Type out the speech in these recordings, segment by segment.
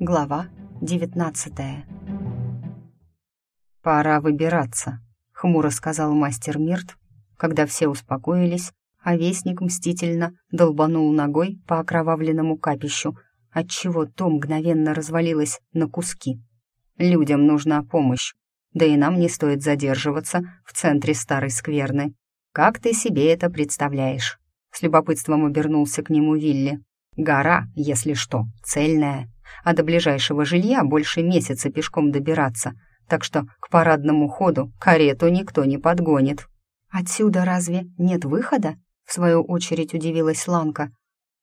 Глава 19 «Пора выбираться», — хмуро сказал мастер Мирт, когда все успокоились, а вестник мстительно долбанул ногой по окровавленному капищу, отчего то мгновенно развалилось на куски. «Людям нужна помощь, да и нам не стоит задерживаться в центре старой скверны. Как ты себе это представляешь?» С любопытством обернулся к нему Вилли. «Гора, если что, цельная, а до ближайшего жилья больше месяца пешком добираться, так что к парадному ходу карету никто не подгонит». «Отсюда разве нет выхода?» — в свою очередь удивилась Ланка.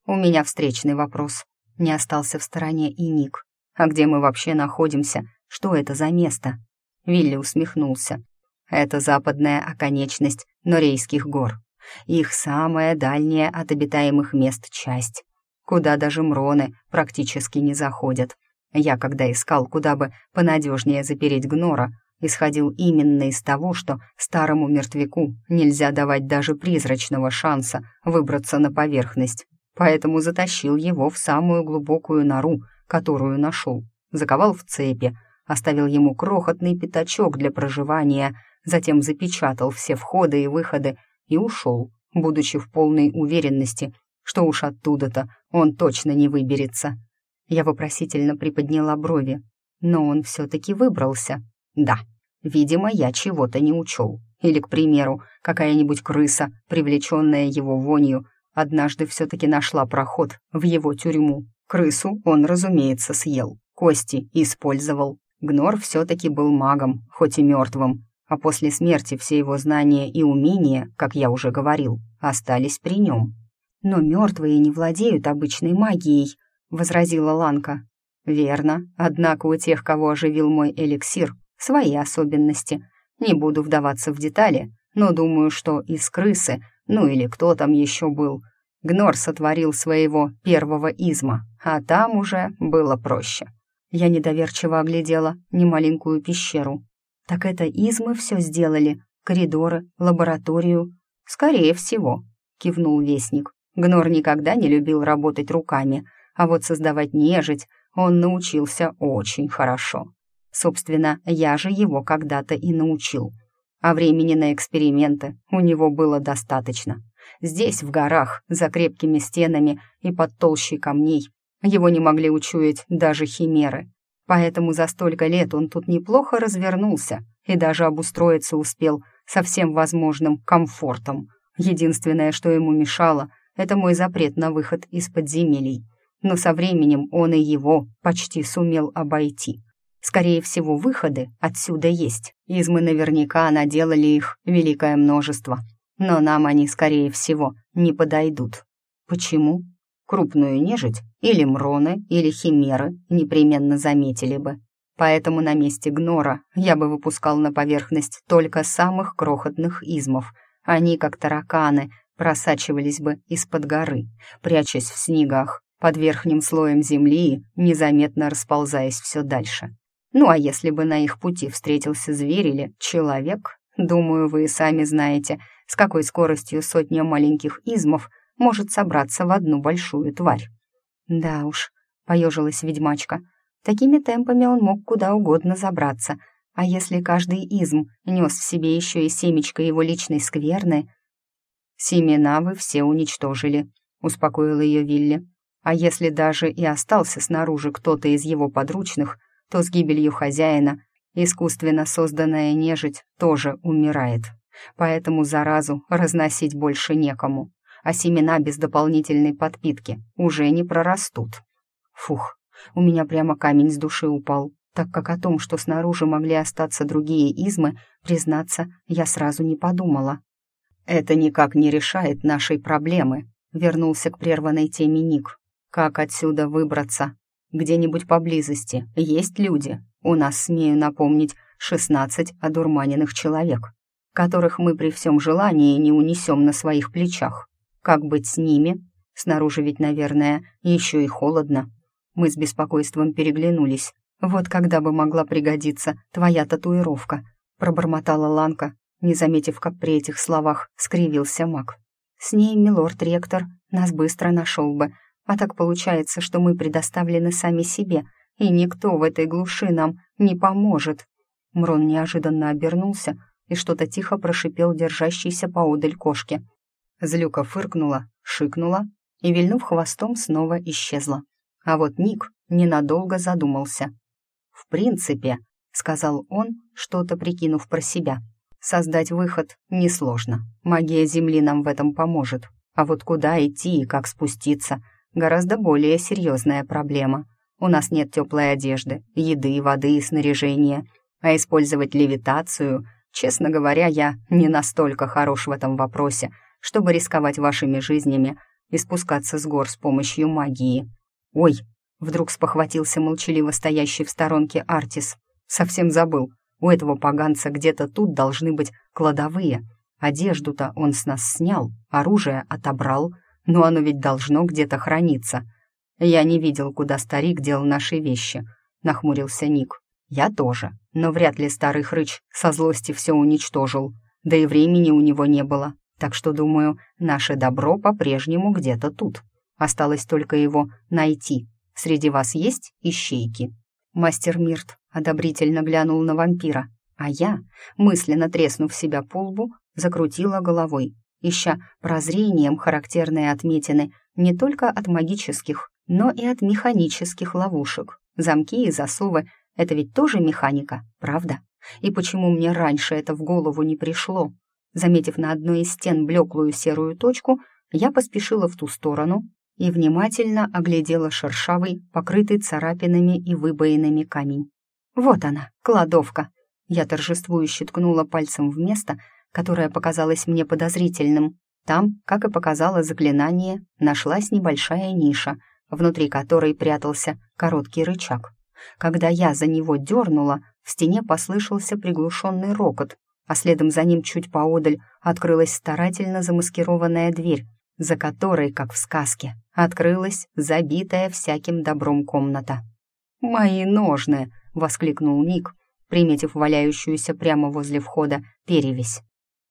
«У меня встречный вопрос». Не остался в стороне и Ник. «А где мы вообще находимся? Что это за место?» Вилли усмехнулся. «Это западная оконечность Норейских гор. Их самая дальняя от обитаемых мест часть, куда даже мроны практически не заходят. Я, когда искал, куда бы понадежнее запереть гнора, исходил именно из того, что старому мертвяку нельзя давать даже призрачного шанса выбраться на поверхность. Поэтому затащил его в самую глубокую нору, которую нашел, заковал в цепи, оставил ему крохотный пятачок для проживания, затем запечатал все входы и выходы и ушел, будучи в полной уверенности, что уж оттуда-то он точно не выберется. Я вопросительно приподняла брови, но он все-таки выбрался. Да, видимо, я чего-то не учел. Или, к примеру, какая-нибудь крыса, привлеченная его вонью, однажды все-таки нашла проход в его тюрьму. Крысу он, разумеется, съел, кости использовал. Гнор все-таки был магом, хоть и мертвым, а после смерти все его знания и умения, как я уже говорил, остались при нем. «Но мертвые не владеют обычной магией», — возразила Ланка. «Верно, однако у тех, кого оживил мой эликсир, свои особенности. Не буду вдаваться в детали, но думаю, что из крысы, ну или кто там еще был, Гнор сотворил своего первого изма, а там уже было проще». Я недоверчиво оглядела немаленькую пещеру. Так это измы все сделали? Коридоры, лабораторию? Скорее всего, кивнул вестник. Гнор никогда не любил работать руками, а вот создавать нежить он научился очень хорошо. Собственно, я же его когда-то и научил. А времени на эксперименты у него было достаточно. Здесь, в горах, за крепкими стенами и под толщей камней, его не могли учуять даже химеры. Поэтому за столько лет он тут неплохо развернулся и даже обустроиться успел со всем возможным комфортом. Единственное, что ему мешало, это мой запрет на выход из подземелий. Но со временем он и его почти сумел обойти. Скорее всего, выходы отсюда есть. Измы наверняка наделали их великое множество. Но нам они, скорее всего, не подойдут. Почему? Крупную нежить или мроны, или химеры непременно заметили бы. Поэтому на месте гнора я бы выпускал на поверхность только самых крохотных измов. Они, как тараканы, просачивались бы из-под горы, прячась в снегах, под верхним слоем земли, незаметно расползаясь все дальше. Ну а если бы на их пути встретился зверь или человек, думаю, вы и сами знаете, с какой скоростью сотня маленьких измов может собраться в одну большую тварь. Да уж, поежилась ведьмачка, такими темпами он мог куда угодно забраться, а если каждый изм нес в себе еще и семечко его личной скверны... «Семена вы все уничтожили», — успокоил ее Вилли. «А если даже и остался снаружи кто-то из его подручных, то с гибелью хозяина искусственно созданная нежить тоже умирает. Поэтому заразу разносить больше некому а семена без дополнительной подпитки уже не прорастут. Фух, у меня прямо камень с души упал, так как о том, что снаружи могли остаться другие измы, признаться, я сразу не подумала. «Это никак не решает нашей проблемы», — вернулся к прерванной теме Ник. «Как отсюда выбраться? Где-нибудь поблизости есть люди? У нас, смею напомнить, шестнадцать одурманенных человек, которых мы при всем желании не унесем на своих плечах. Как быть с ними? Снаружи ведь, наверное, еще и холодно. Мы с беспокойством переглянулись. Вот когда бы могла пригодиться твоя татуировка, пробормотала Ланка, не заметив, как при этих словах скривился маг. С ней милорд-ректор нас быстро нашел бы, а так получается, что мы предоставлены сами себе, и никто в этой глуши нам не поможет». Мрон неожиданно обернулся и что-то тихо прошипел держащийся поодаль кошки. Злюка фыркнула, шикнула и, вильнув хвостом, снова исчезла. А вот Ник ненадолго задумался. «В принципе», — сказал он, что-то прикинув про себя, «создать выход несложно. Магия Земли нам в этом поможет. А вот куда идти и как спуститься — гораздо более серьезная проблема. У нас нет теплой одежды, еды, воды и снаряжения, а использовать левитацию, честно говоря, я не настолько хорош в этом вопросе, чтобы рисковать вашими жизнями и спускаться с гор с помощью магии. Ой, вдруг спохватился молчаливо стоящий в сторонке Артис. Совсем забыл, у этого поганца где-то тут должны быть кладовые. Одежду-то он с нас снял, оружие отобрал, но оно ведь должно где-то храниться. Я не видел, куда старик дел наши вещи, нахмурился Ник. Я тоже, но вряд ли старый хрыч со злости все уничтожил, да и времени у него не было, так что, думаю, наше добро по-прежнему где-то тут. Осталось только его найти. Среди вас есть ищейки?» Мастер Мирт одобрительно глянул на вампира, а я, мысленно треснув себя по лбу, закрутила головой, ища прозрением характерные отметины не только от магических, но и от механических ловушек. Замки и засовы — это ведь тоже механика, правда? И почему мне раньше это в голову не пришло? Заметив на одной из стен блеклую серую точку, я поспешила в ту сторону и внимательно оглядела шершавый, покрытый царапинами и выбоинами камень. «Вот она, кладовка!» Я торжествующе ткнула пальцем в место, которое показалось мне подозрительным. Там, как и показало заклинание, нашлась небольшая ниша, внутри которой прятался короткий рычаг. Когда я за него дернула, в стене послышался приглушенный рокот, а следом за ним чуть поодаль открылась старательно замаскированная дверь, за которой, как в сказке, открылась забитая всяким добром комната. «Мои ножны!» — воскликнул Ник, приметив валяющуюся прямо возле входа перевесь.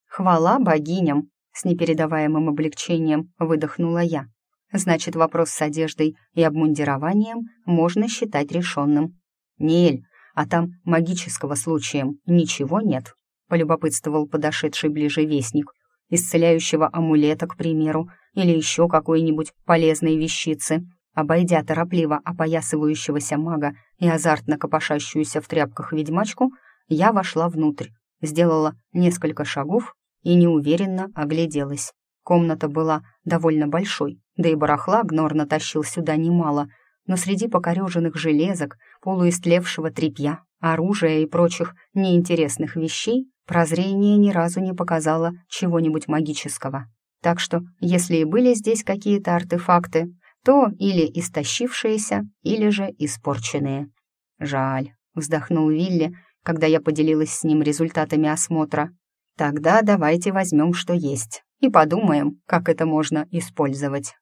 «Хвала богиням!» — с непередаваемым облегчением выдохнула я. «Значит, вопрос с одеждой и обмундированием можно считать решенным. Нель, а там магического случаем ничего нет?» — полюбопытствовал подошедший ближе вестник. «Исцеляющего амулета, к примеру, или еще какой-нибудь полезной вещицы». Обойдя торопливо опоясывающегося мага и азартно копошащуюся в тряпках ведьмачку, я вошла внутрь, сделала несколько шагов и неуверенно огляделась. Комната была довольно большой, да и барахла Гнор натащил сюда немало, но среди покореженных железок, полуистлевшего тряпья, оружия и прочих неинтересных вещей Прозрение ни разу не показало чего-нибудь магического. Так что, если и были здесь какие-то артефакты, то или истощившиеся, или же испорченные. «Жаль», — вздохнул Вилли, когда я поделилась с ним результатами осмотра. «Тогда давайте возьмем, что есть, и подумаем, как это можно использовать».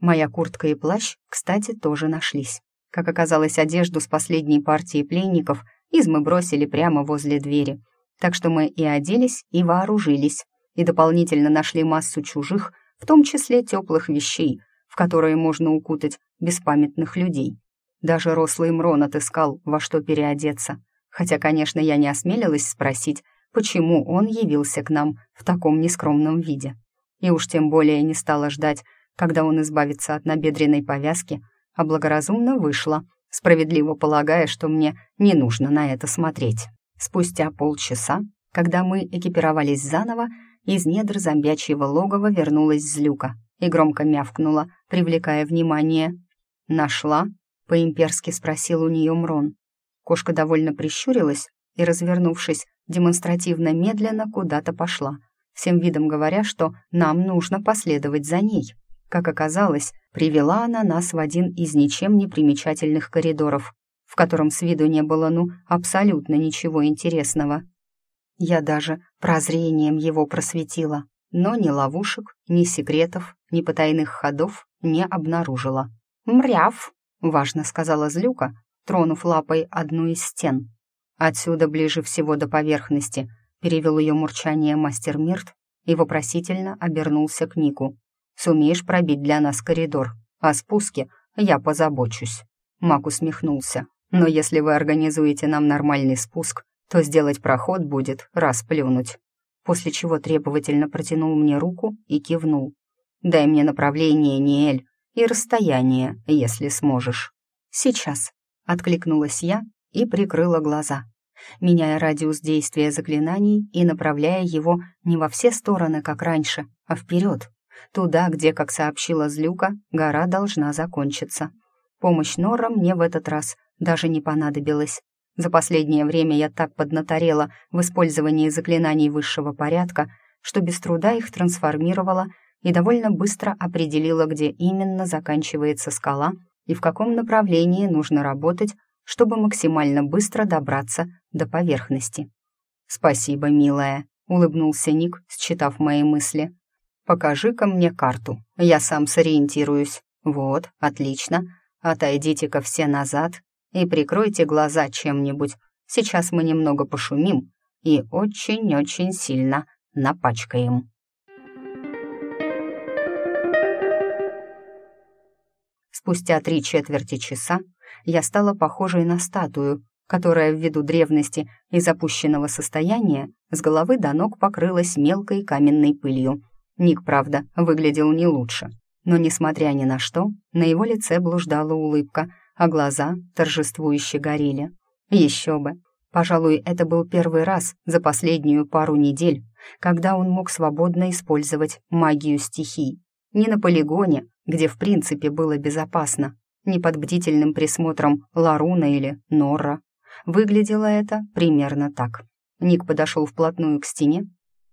Моя куртка и плащ, кстати, тоже нашлись. Как оказалось, одежду с последней партии пленников из мы бросили прямо возле двери — так что мы и оделись, и вооружились, и дополнительно нашли массу чужих, в том числе теплых вещей, которые можно укутать беспамятных людей. Даже рослый Мрон отыскал, во что переодеться. Хотя, конечно, я не осмелилась спросить, почему он явился к нам в таком нескромном виде. И уж тем более не стала ждать, когда он избавится от набедренной повязки, а благоразумно вышла, справедливо полагая, что мне не нужно на это смотреть. Спустя полчаса, когда мы экипировались заново, из недр зомбячьего логова вернулась злюка и громко мявкнула, привлекая внимание. «Нашла?» — по-имперски спросил у нее Мрон. Кошка довольно прищурилась и, развернувшись, демонстративно медленно куда-то пошла, всем видом говоря, что нам нужно последовать за ней. Как оказалось, привела она нас в один из ничем не примечательных коридоров, в котором с виду не было, ну, абсолютно ничего интересного. Я даже прозрением его просветила, но ни ловушек, ни секретов, ни потайных ходов не обнаружила. «Мряв!» — важно сказала Злюка, тронув лапой одну из стен. «Отсюда ближе всего до поверхности», — перевел ее мурчание мастер Мирт и вопросительно обернулся к Нику. «Сумеешь пробить для нас коридор? О спуске я позабочусь». Мак усмехнулся. Но если вы организуете нам нормальный спуск, то сделать проход будет расплюнуть». После чего требовательно протянул мне руку и кивнул. «Дай мне направление, Ниэль, и расстояние, если сможешь». «Сейчас», — откликнулась я и прикрыла глаза, меняя радиус действия заклинаний и направляя его не во все стороны, как раньше, а вперед, туда, где, как сообщила Злюка, гора должна закончиться. Помощь Нора мне в этот раз даже не понадобилась. За последнее время я так поднаторела в использовании заклинаний высшего порядка, что без труда их трансформировала и довольно быстро определила, где именно заканчивается скала и в каком направлении нужно работать, чтобы максимально быстро добраться до поверхности. «Спасибо, милая», — улыбнулся Ник, считав мои мысли. «Покажи-ка мне карту, я сам сориентируюсь. Вот, отлично. Отойдите-ка все назад и прикройте глаза чем-нибудь. Сейчас мы немного пошумим и очень-очень сильно напачкаем». Спустя три четверти часа я стала похожей на статую, которая ввиду древности и запущенного состояния с головы до ног покрылась мелкой каменной пылью — Ник, правда, выглядел не лучше. Но, несмотря ни на что, на его лице блуждала улыбка, а глаза торжествующе горели. Еще бы. Пожалуй, это был первый раз за последнюю пару недель, когда он мог свободно использовать магию стихий. Не на полигоне, где в принципе было безопасно, не под бдительным присмотром Ларуна или Норра. Выглядело это примерно так. Ник подошел вплотную к стене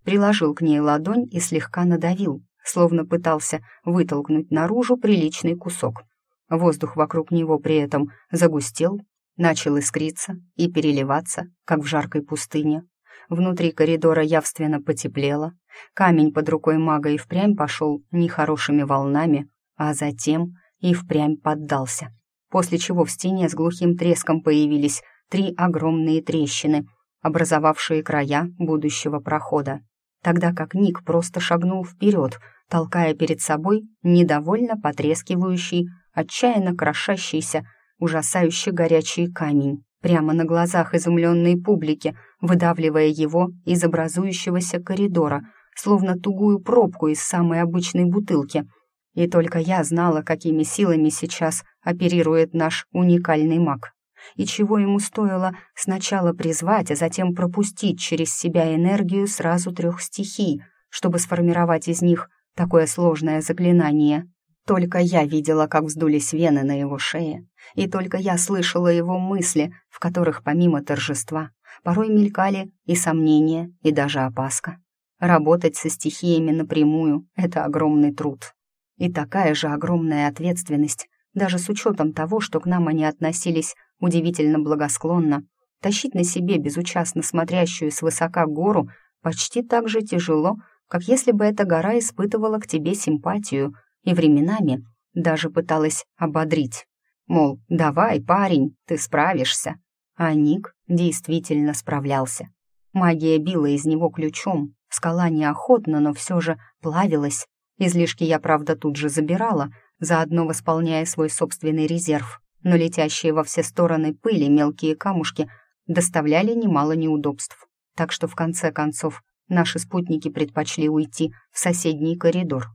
приложил к ней ладонь и слегка надавил, словно пытался вытолкнуть наружу приличный кусок. Воздух вокруг него при этом загустел, начал искриться и переливаться, как в жаркой пустыне. Внутри коридора явственно потеплело, камень под рукой мага и впрямь пошел нехорошими волнами, а затем и впрямь поддался. После чего в стене с глухим треском появились три огромные трещины, образовавшие края будущего прохода тогда как Ник просто шагнул вперед, толкая перед собой недовольно потрескивающий, отчаянно крошащийся, ужасающе горячий камень, прямо на глазах изумленной публики, выдавливая его из образующегося коридора, словно тугую пробку из самой обычной бутылки. И только я знала, какими силами сейчас оперирует наш уникальный маг и чего ему стоило сначала призвать, а затем пропустить через себя энергию сразу трех стихий, чтобы сформировать из них такое сложное заклинание. Только я видела, как вздулись вены на его шее, и только я слышала его мысли, в которых помимо торжества порой мелькали и сомнения, и даже опаска. Работать со стихиями напрямую — это огромный труд. И такая же огромная ответственность, даже с учетом того, что к нам они относились удивительно благосклонно. Тащить на себе безучастно смотрящую свысока гору почти так же тяжело, как если бы эта гора испытывала к тебе симпатию и временами даже пыталась ободрить. Мол, давай, парень, ты справишься. А Ник действительно справлялся. Магия била из него ключом, скала неохотно, но все же плавилась. Излишки я, правда, тут же забирала, заодно восполняя свой собственный резерв но летящие во все стороны пыли мелкие камушки доставляли немало неудобств. Так что в конце концов наши спутники предпочли уйти в соседний коридор.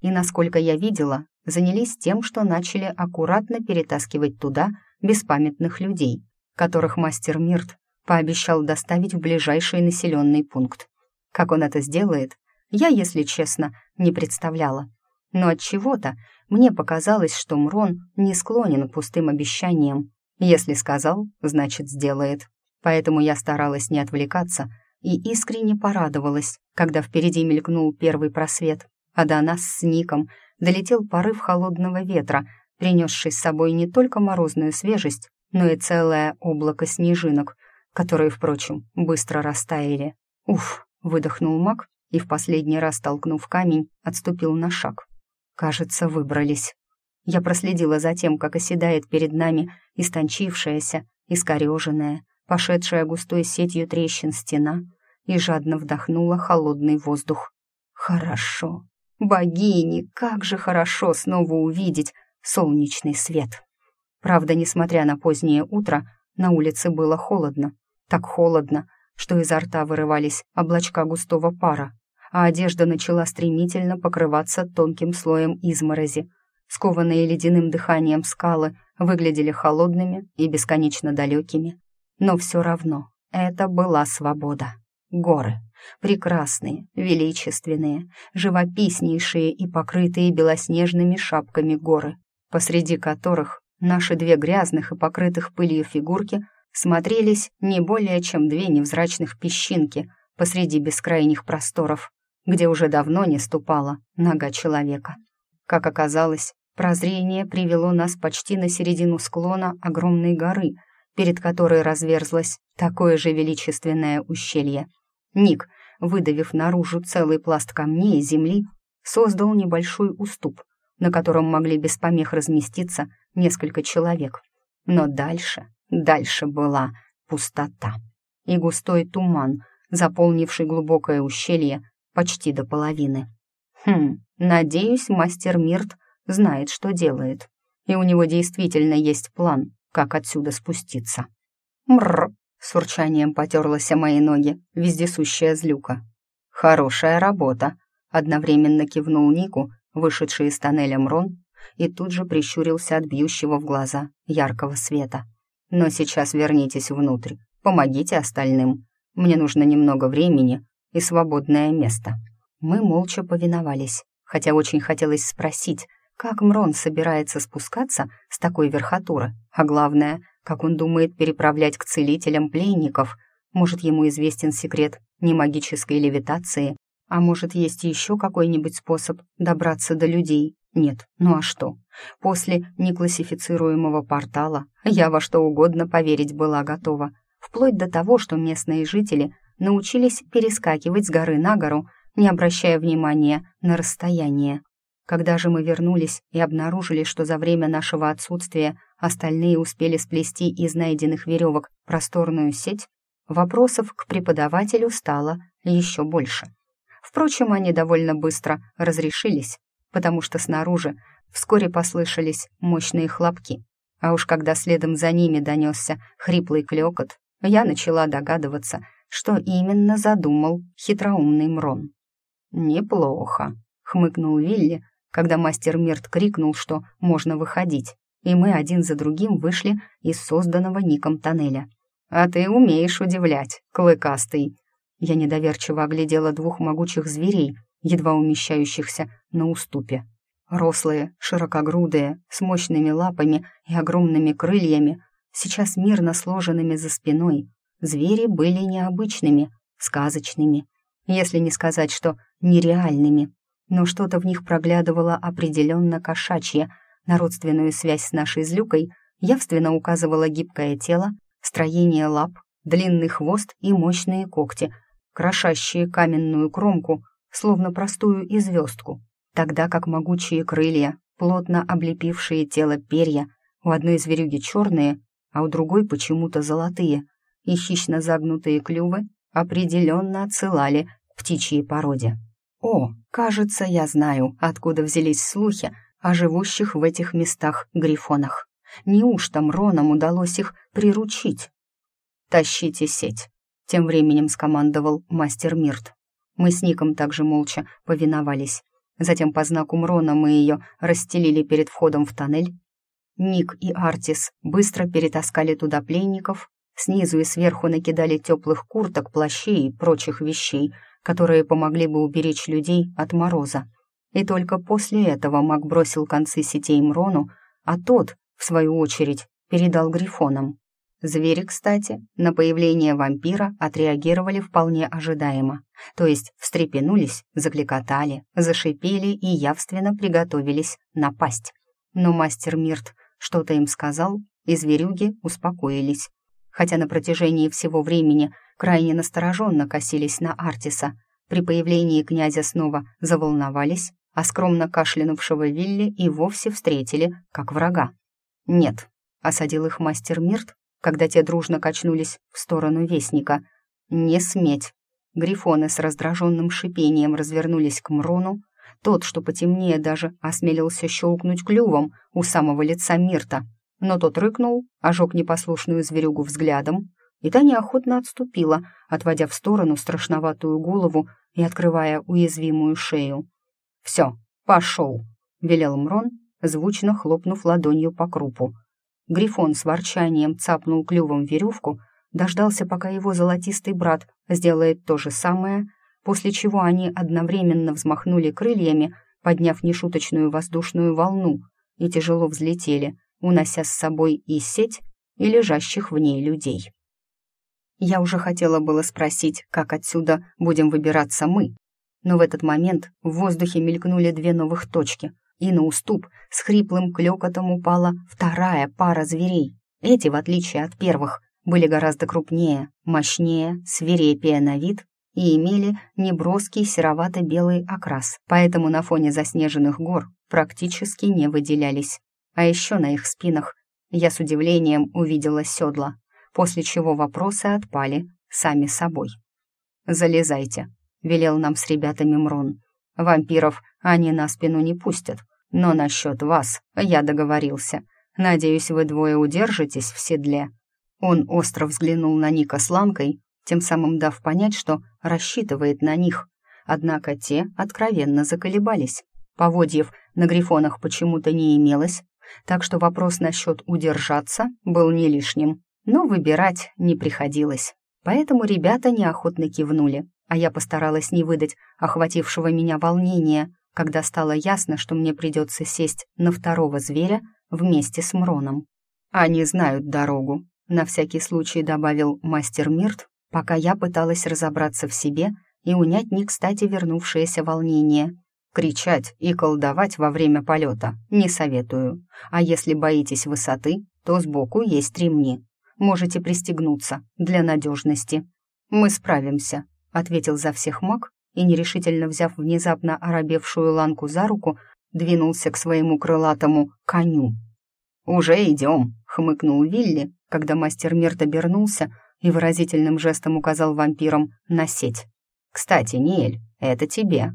И, насколько я видела, занялись тем, что начали аккуратно перетаскивать туда беспамятных людей, которых мастер Мирт пообещал доставить в ближайший населенный пункт. Как он это сделает, я, если честно, не представляла. Но от чего-то мне показалось, что Мрон не склонен к пустым обещаниям. Если сказал, значит сделает. Поэтому я старалась не отвлекаться и искренне порадовалась, когда впереди мелькнул первый просвет, а до нас с Ником долетел порыв холодного ветра, принесший с собой не только морозную свежесть, но и целое облако снежинок, которые, впрочем, быстро растаяли. «Уф!» — выдохнул маг и в последний раз, толкнув камень, отступил на шаг. Кажется, выбрались. Я проследила за тем, как оседает перед нами истончившаяся, искореженная, пошедшая густой сетью трещин стена, и жадно вдохнула холодный воздух. Хорошо. Богини, как же хорошо снова увидеть солнечный свет. Правда, несмотря на позднее утро, на улице было холодно. Так холодно, что изо рта вырывались облачка густого пара, а одежда начала стремительно покрываться тонким слоем изморози. Скованные ледяным дыханием скалы выглядели холодными и бесконечно далекими. Но все равно это была свобода. Горы. Прекрасные, величественные, живописнейшие и покрытые белоснежными шапками горы, посреди которых наши две грязных и покрытых пылью фигурки смотрелись не более чем две невзрачных песчинки посреди бескрайних просторов, где уже давно не ступала нога человека. Как оказалось, прозрение привело нас почти на середину склона огромной горы, перед которой разверзлось такое же величественное ущелье. Ник, выдавив наружу целый пласт камней и земли, создал небольшой уступ, на котором могли без помех разместиться несколько человек. Но дальше, дальше была пустота и густой туман, заполнивший глубокое ущелье почти до половины. Хм, надеюсь, мастер Мирт знает, что делает, и у него действительно есть план, как отсюда спуститься. Мрр, с урчанием потерлась о мои ноги вездесущая злюка. «Хорошая работа», — одновременно кивнул Нику, вышедший из тоннеля Мрон, и тут же прищурился от бьющего в глаза яркого света. «Но сейчас вернитесь внутрь, помогите остальным. Мне нужно немного времени и свободное место». Мы молча повиновались, хотя очень хотелось спросить, как Мрон собирается спускаться с такой верхотуры, а главное, как он думает переправлять к целителям пленников. Может, ему известен секрет не магической левитации, а может, есть еще какой-нибудь способ добраться до людей? Нет, ну а что? После неклассифицируемого портала я во что угодно поверить была готова, вплоть до того, что местные жители научились перескакивать с горы на гору, не обращая внимания на расстояние. Когда же мы вернулись и обнаружили, что за время нашего отсутствия остальные успели сплести из найденных веревок просторную сеть, вопросов к преподавателю стало еще больше. Впрочем, они довольно быстро разрешились, потому что снаружи вскоре послышались мощные хлопки, а уж когда следом за ними донесся хриплый клекот, я начала догадываться, что именно задумал хитроумный Мрон. «Неплохо», — хмыкнул Вилли, когда мастер Мирт крикнул, что можно выходить, и мы один за другим вышли из созданного Ником тоннеля. «А ты умеешь удивлять, клыкастый!» Я недоверчиво оглядела двух могучих зверей, едва умещающихся на уступе. Рослые, широкогрудые, с мощными лапами и огромными крыльями, сейчас мирно сложенными за спиной, звери были необычными, сказочными, если не сказать, что нереальными но что-то в них проглядывало определенно кошачье. На родственную связь с нашей злюкой явственно указывало гибкое тело, строение лап, длинный хвост и мощные когти, крошащие каменную кромку, словно простую известку, тогда как могучие крылья, плотно облепившие тело перья, у одной зверюги черные, а у другой почему-то золотые, и хищно загнутые клювы определенно отсылали птичьей породе. О, кажется, я знаю, откуда взялись слухи о живущих в этих местах грифонах. Неужто Мронам удалось их приручить? «Тащите сеть», — тем временем скомандовал мастер Мирт. Мы с Ником также молча повиновались. Затем по знаку Мрона мы ее расстелили перед входом в тоннель. Ник и Артис быстро перетаскали туда пленников, снизу и сверху накидали теплых курток, плащей и прочих вещей — которые помогли бы уберечь людей от мороза. И только после этого маг бросил концы сетей Мрону, а тот, в свою очередь, передал грифонам. Звери, кстати, на появление вампира отреагировали вполне ожидаемо, то есть встрепенулись, закликотали, зашипели и явственно приготовились напасть. Но мастер Мирт что-то им сказал, и зверюги успокоились. Хотя на протяжении всего времени крайне настороженно косились на Артиса. При появлении князя снова заволновались, а скромно кашлянувшего Вилли и вовсе встретили как врага. «Нет», — осадил их мастер Мирт, когда те дружно качнулись в сторону Вестника. «Не сметь!» Грифоны с раздраженным шипением развернулись к Мрону. Тот, что потемнее, даже осмелился щелкнуть клювом у самого лица Мирта. но тот рыкнул, ожег непослушную зверюгу взглядом, и та неохотно отступила, отводя в сторону страшноватую голову и открывая уязвимую шею. «Все, пошел!» — велел Мрон, звучно хлопнув ладонью по крупу. Грифон с ворчанием цапнул клювом веревку, дождался, пока его золотистый брат сделает то же самое, после чего они одновременно взмахнули крыльями, подняв нешуточную воздушную волну, и тяжело взлетели, унося с собой и сеть, и лежащих в ней людей. Я уже хотела было спросить, как отсюда будем выбираться мы, но в этот момент в воздухе мелькнули две новых точки, и на уступ с хриплым клёкотом упала вторая пара зверей. Эти, в отличие от первых, были гораздо крупнее, мощнее, свирепее на вид и имели неброский серовато-белый окрас, поэтому на фоне заснеженных гор практически не выделялись. А еще на их спинах я с удивлением увидела седла, после чего вопросы отпали сами собой. «Залезайте», — велел нам с ребятами Мрон. «Вампиров они на спину не пустят, но насчет вас я договорился. Надеюсь, вы двое удержитесь в седле». Он остро взглянул на Ника с Ланкой, тем самым дав понять, что рассчитывает на них. Однако те откровенно заколебались. Поводьев на грифонах почему-то не имелось, так что вопрос насчет удержаться был не лишним, но выбирать не приходилось. Поэтому ребята неохотно кивнули, а я постаралась не выдать охватившего меня волнения, когда стало ясно, что мне придется сесть на второго зверя вместе с Мроном. «Они знают дорогу», — на всякий случай добавил мастер Мирт, пока я пыталась разобраться в себе и унять не кстати вернувшееся волнение. Кричать и колдовать во время полета не советую, а если боитесь высоты, то сбоку есть ремни. Можете пристегнуться для надежности. «Мы справимся», — ответил за всех маг и, нерешительно взяв внезапно оробевшую ланку за руку, двинулся к своему крылатому коню. «Уже идем», — хмыкнул Вилли, когда мастер Мирт обернулся и выразительным жестом указал вампирам на сеть. «Кстати, Ниэль, это тебе».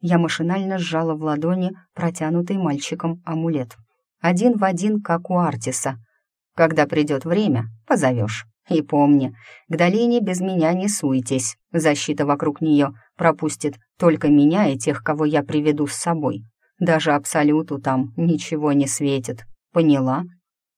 Я машинально сжала в ладони протянутый мальчиком амулет. Один в один, как у Артиса. «Когда придет время, позовешь. И помни, к долине без меня не суетесь. Защита вокруг нее пропустит только меня и тех, кого я приведу с собой. Даже Абсолюту там ничего не светит. Поняла?»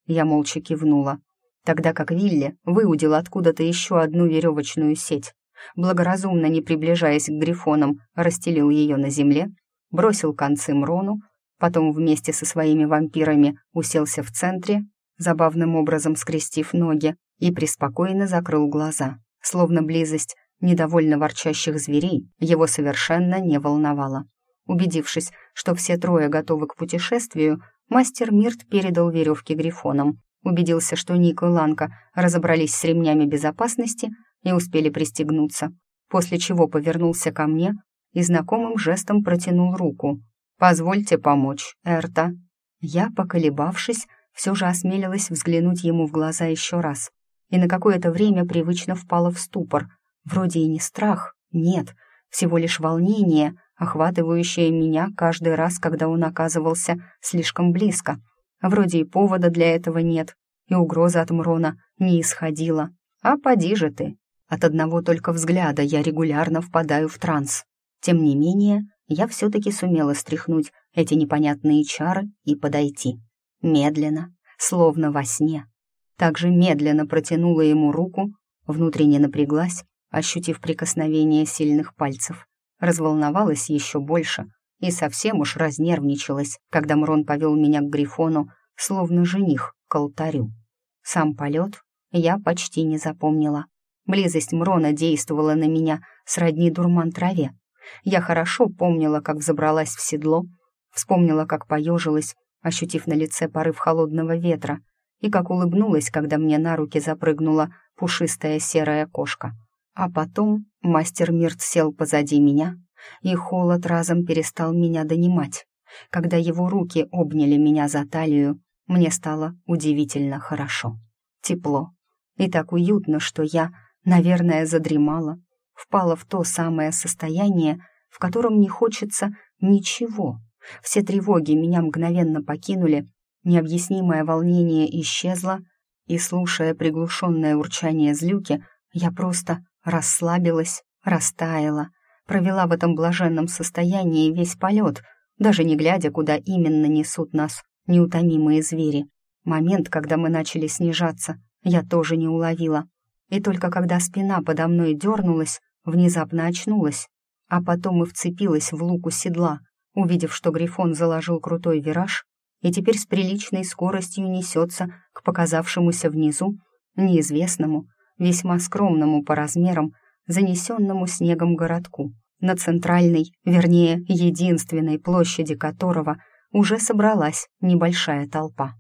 Я молча кивнула, тогда как Вилли выудил откуда-то еще одну веревочную сеть. Благоразумно не приближаясь к грифонам, расстелил ее на земле, бросил концы Мрону, потом вместе со своими вампирами уселся в центре, забавным образом скрестив ноги, и преспокойно закрыл глаза, словно близость недовольно ворчащих зверей его совершенно не волновала. Убедившись, что все трое готовы к путешествию, мастер Мирт передал веревки грифонам, убедился, что Ник и Ланка разобрались с ремнями безопасности и успели пристегнуться, после чего повернулся ко мне и знакомым жестом протянул руку. «Позвольте помочь, Эрта». Я, поколебавшись, все же осмелилась взглянуть ему в глаза еще раз и на какое-то время привычно впала в ступор. Вроде и не страх, нет, всего лишь волнение, охватывающее меня каждый раз, когда он оказывался слишком близко. Вроде и повода для этого нет, и угроза от Мрона не исходила. А поди же ты. От одного только взгляда я регулярно впадаю в транс. Тем не менее, я все-таки сумела стряхнуть эти непонятные чары и подойти. Медленно, словно во сне. Также медленно протянула ему руку, внутренне напряглась, ощутив прикосновение сильных пальцев. Разволновалась еще больше и совсем уж разнервничалась, когда Мрон повел меня к Грифону, словно жених к алтарю. Сам полет я почти не запомнила. Близость Мрона действовала на меня сродни дурман траве. Я хорошо помнила, как взобралась в седло, вспомнила, как поежилась, ощутив на лице порыв холодного ветра, и как улыбнулась, когда мне на руки запрыгнула пушистая серая кошка. А потом мастер Мирт сел позади меня, и холод разом перестал меня донимать. Когда его руки обняли меня за талию, мне стало удивительно хорошо, тепло и так уютно, что я Наверное, задремала, впала в то самое состояние, в котором не хочется ничего. Все тревоги меня мгновенно покинули, необъяснимое волнение исчезло, и, слушая приглушенное урчание злюки, я просто расслабилась, растаяла, провела в этом блаженном состоянии весь полет, даже не глядя, куда именно несут нас неутомимые звери. Момент, когда мы начали снижаться, я тоже не уловила. И только когда спина подо мной дернулась, внезапно очнулась, а потом и вцепилась в луку седла, увидев, что Грифон заложил крутой вираж и теперь с приличной скоростью несется к показавшемуся внизу неизвестному, весьма скромному по размерам, занесенному снегом городку, на центральной, вернее, единственной площади которого уже собралась небольшая толпа.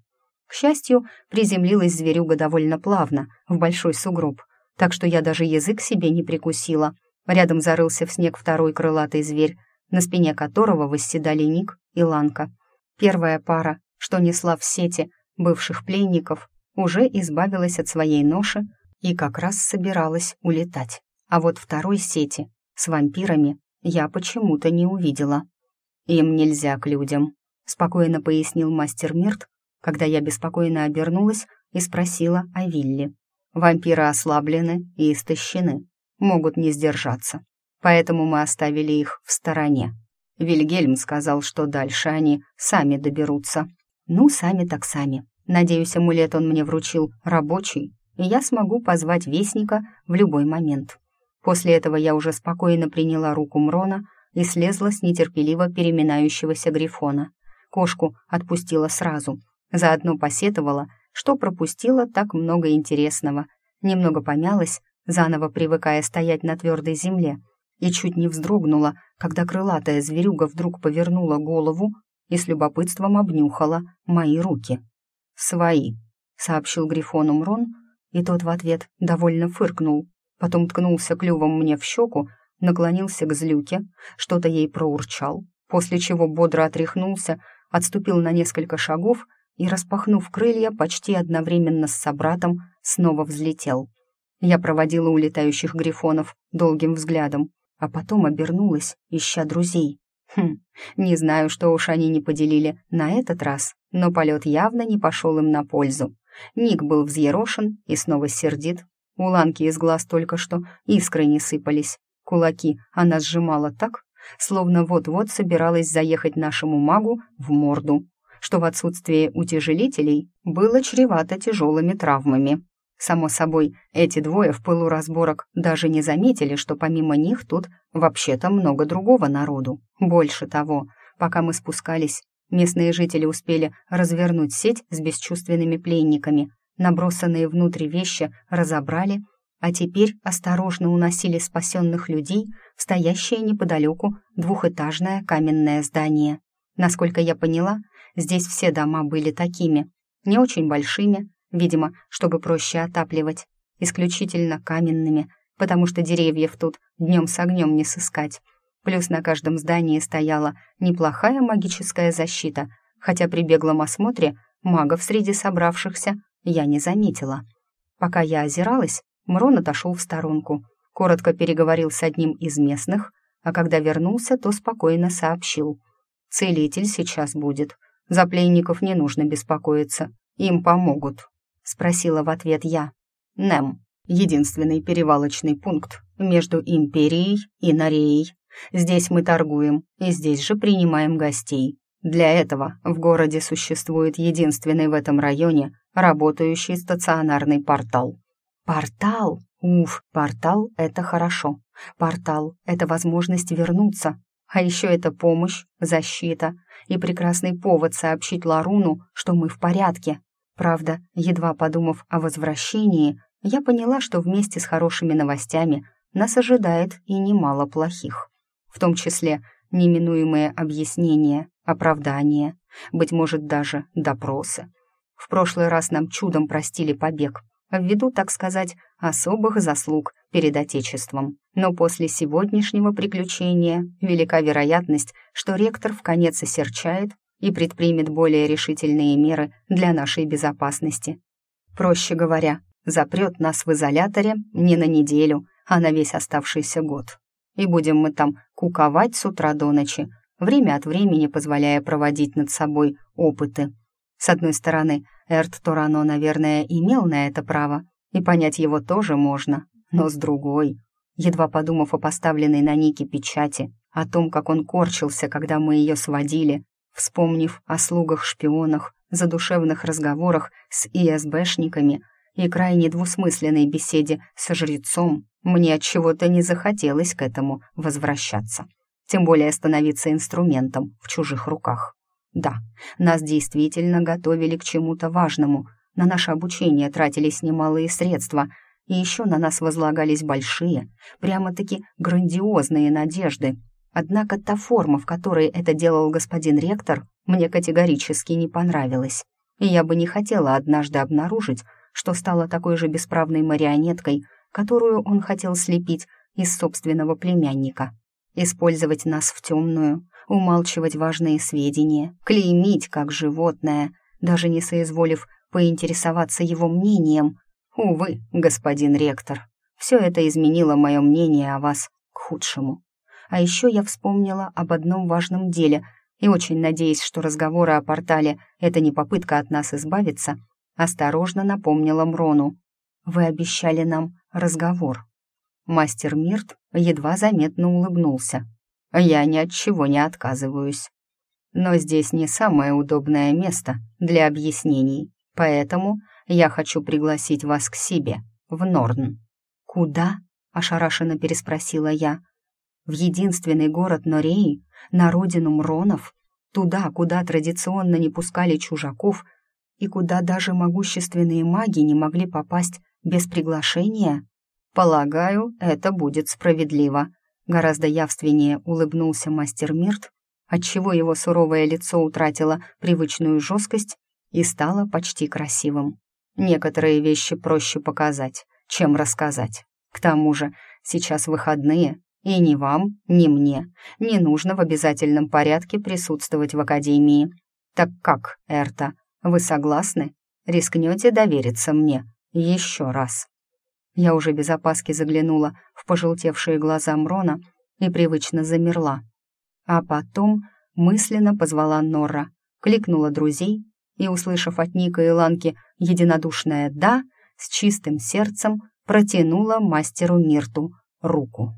К счастью, приземлилась зверюга довольно плавно, в большой сугроб, так что я даже язык себе не прикусила. Рядом зарылся в снег второй крылатый зверь, на спине которого восседали Ник и Ланка. Первая пара, что несла в сети бывших пленников, уже избавилась от своей ноши и как раз собиралась улетать. А вот второй сети с вампирами я почему-то не увидела. «Им нельзя к людям», — спокойно пояснил мастер Мирт, когда я беспокойно обернулась и спросила о Вилле. «Вампиры ослаблены и истощены, могут не сдержаться, поэтому мы оставили их в стороне. Вильгельм сказал, что дальше они сами доберутся. Ну, сами так сами. Надеюсь, амулет он мне вручил рабочий, и я смогу позвать Вестника в любой момент. После этого я уже спокойно приняла руку Мрона и слезла с нетерпеливо переминающегося Грифона. Кошку отпустила сразу, заодно посетовала, что пропустила так много интересного. Немного помялась, заново привыкая стоять на твердой земле, и чуть не вздрогнула, когда крылатая зверюга вдруг повернула голову и с любопытством обнюхала мои руки. «Свои», — сообщил Грифону Мрон, и тот в ответ довольно фыркнул, потом ткнулся клювом мне в щеку, наклонился к злюке, что-то ей проурчал, после чего бодро отряхнулся, отступил на несколько шагов и, распахнув крылья, почти одновременно с собратом, снова взлетел. Я проводила улетающих грифонов долгим взглядом, а потом обернулась, ища друзей. Хм, не знаю, что уж они не поделили на этот раз, но полет явно не пошел им на пользу. Ник был взъерошен и снова сердит. У Ланки из глаз только что искры не сыпались. Кулаки она сжимала так, словно вот-вот собиралась заехать нашему магу в морду, что в отсутствие утяжелителей было чревато тяжелыми травмами. Само собой, эти двое в пылу разборок даже не заметили, что помимо них тут вообще-то много другого народу. Больше того, пока мы спускались, местные жители успели развернуть сеть с бесчувственными пленниками, набросанные внутрь вещи разобрали, а теперь осторожно уносили спасенных людей в стоящее неподалеку двухэтажное каменное здание. Насколько я поняла, здесь все дома были такими, не очень большими, видимо, чтобы проще отапливать, исключительно каменными, потому что деревьев тут днем с огнем не сыскать. Плюс на каждом здании стояла неплохая магическая защита, хотя при беглом осмотре магов среди собравшихся я не заметила. Пока я озиралась, Мрон отошел в сторонку, коротко переговорил с одним из местных, а когда вернулся, то спокойно сообщил. «Целитель сейчас будет. За пленников не нужно беспокоиться. Им помогут» спросила в ответ я. Нем. Единственный перевалочный пункт между Империей и Нореей. Здесь мы торгуем и здесь же принимаем гостей. Для этого в городе существует единственный в этом районе работающий стационарный портал. Портал? Уф, портал — это хорошо. Портал — это возможность вернуться. А еще это помощь, защита и прекрасный повод сообщить Ларуну, что мы в порядке. Правда, едва подумав о возвращении, я поняла, что вместе с хорошими новостями нас ожидает и немало плохих. В том числе неминуемые объяснения, оправдания, быть может, даже допросы. В прошлый раз нам чудом простили побег, ввиду, так сказать, особых заслуг перед Отечеством. Но после сегодняшнего приключения велика вероятность, что ректор в конец осерчает и предпримет более решительные меры для нашей безопасности. Проще говоря, запрет нас в изоляторе не на неделю, а на весь оставшийся год. И будем мы там куковать с утра до ночи, время от времени позволяя проводить над собой опыты. С одной стороны, Эрт Торано, наверное, имел на это право, и понять его тоже можно, но с другой, едва подумав о поставленной на Нике печати, о том, как он корчился, когда мы ее сводили, вспомнив о слугах-шпионах, задушевных разговорах с ИСБшниками и крайне двусмысленной беседе с жрецом, мне от чего-то не захотелось к этому возвращаться. Тем более становиться инструментом в чужих руках. Да, нас действительно готовили к чему-то важному. На наше обучение тратились немалые средства, и еще на нас возлагались большие, прямо-таки грандиозные надежды. Однако та форма, в которой это делал господин ректор, мне категорически не понравилась. И я бы не хотела однажды обнаружить, что стала такой же бесправной марионеткой, которую он хотел слепить из собственного племянника. Использовать нас в темную, умалчивать важные сведения, клеймить как животное, даже не соизволив поинтересоваться его мнением. Увы, господин ректор, все это изменило мое мнение о вас к худшему. А еще я вспомнила об одном важном деле и очень надеясь, что разговоры о портале — это не попытка от нас избавиться, осторожно напомнила Мрону. «Вы обещали нам разговор». Мастер Мирт едва заметно улыбнулся. «Я ни от чего не отказываюсь. Но здесь не самое удобное место для объяснений, поэтому я хочу пригласить вас к себе, в Норн». «Куда?» — ошарашенно переспросила я в единственный город Нореи, на родину Мронов, туда, куда традиционно не пускали чужаков и куда даже могущественные маги не могли попасть без приглашения? Полагаю, это будет справедливо. Гораздо явственнее улыбнулся мастер Мирт, отчего его суровое лицо утратило привычную жесткость и стало почти красивым. Некоторые вещи проще показать, чем рассказать. К тому же сейчас выходные, и ни вам, ни мне не нужно в обязательном порядке присутствовать в Академии. Так как, Эрта, вы согласны? Рискнете довериться мне еще раз?» Я уже без опаски заглянула в пожелтевшие глаза Мрона и привычно замерла. А потом мысленно позвала Нора, кликнула друзей и, услышав от Ника и Ланки единодушное «да», с чистым сердцем протянула мастеру Мирту руку.